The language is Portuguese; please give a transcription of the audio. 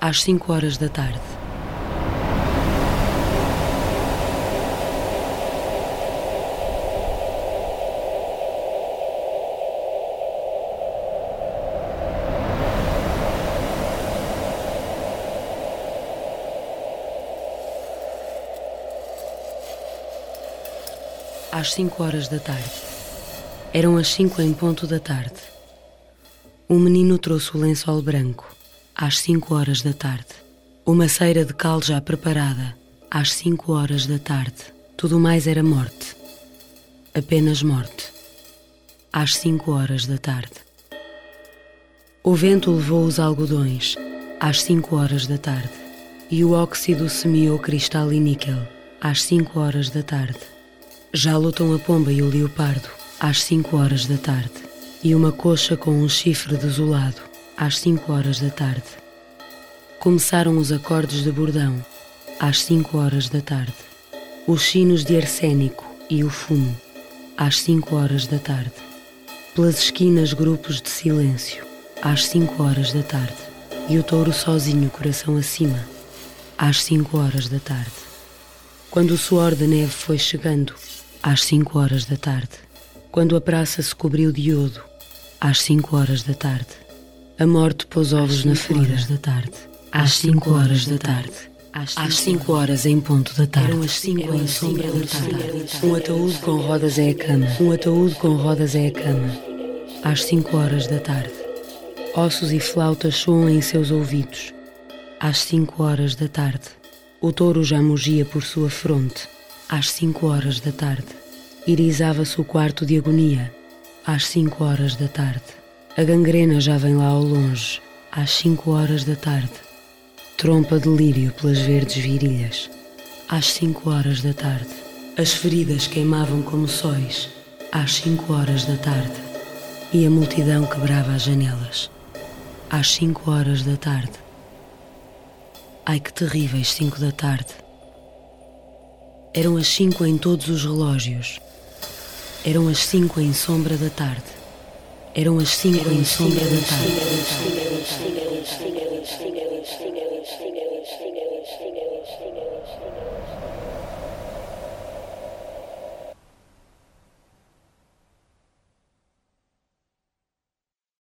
às cinco horas da tarde. Às cinco horas da tarde. Eram as cinco em ponto da tarde. O menino trouxe o lençol branco às cinco horas da tarde. Uma ceira de cal já preparada, às cinco horas da tarde. Tudo mais era morte. Apenas morte. Às cinco horas da tarde. O vento levou os algodões, às cinco horas da tarde. E o óxido semeou cristal e níquel, às cinco horas da tarde. Já lutam a pomba e o leopardo, às cinco horas da tarde. E uma coxa com um chifre desolado, às cinco horas da tarde. Começaram os acordes de bordão, às cinco horas da tarde. Os sinos de arsênico e o fumo, às cinco horas da tarde. Pelas esquinas, grupos de silêncio, às cinco horas da tarde. E o touro sozinho, coração acima, às cinco horas da tarde. Quando o suor da neve foi chegando, às cinco horas da tarde. Quando a praça se cobriu de iodo, às cinco horas da tarde. A morte pôs ovos na ferida da tarde. Às cinco horas da tarde. Às cinco horas em ponto da tarde. Eram as cinco em sombra da tarde. Um ataúde com rodas é a cama. Um ataúde com rodas é a cama. Às cinco horas da tarde. Ossos e flautas soam em seus ouvidos. Às cinco horas da tarde. O touro já mugia por sua fronte. Às cinco horas da tarde. Irisava-se o quarto de agonia. Às cinco horas da tarde. A gangrena já vem lá ao longe, às cinco horas da tarde. Trompa de lírio pelas verdes virilhas, às cinco horas da tarde. As feridas queimavam como sóis, às cinco horas da tarde. E a multidão quebrava as janelas, às cinco horas da tarde. Ai que terríveis cinco da tarde. Eram as cinco em todos os relógios. Eram as cinco em sombra da tarde. Eram as cinco em sombra da tarde.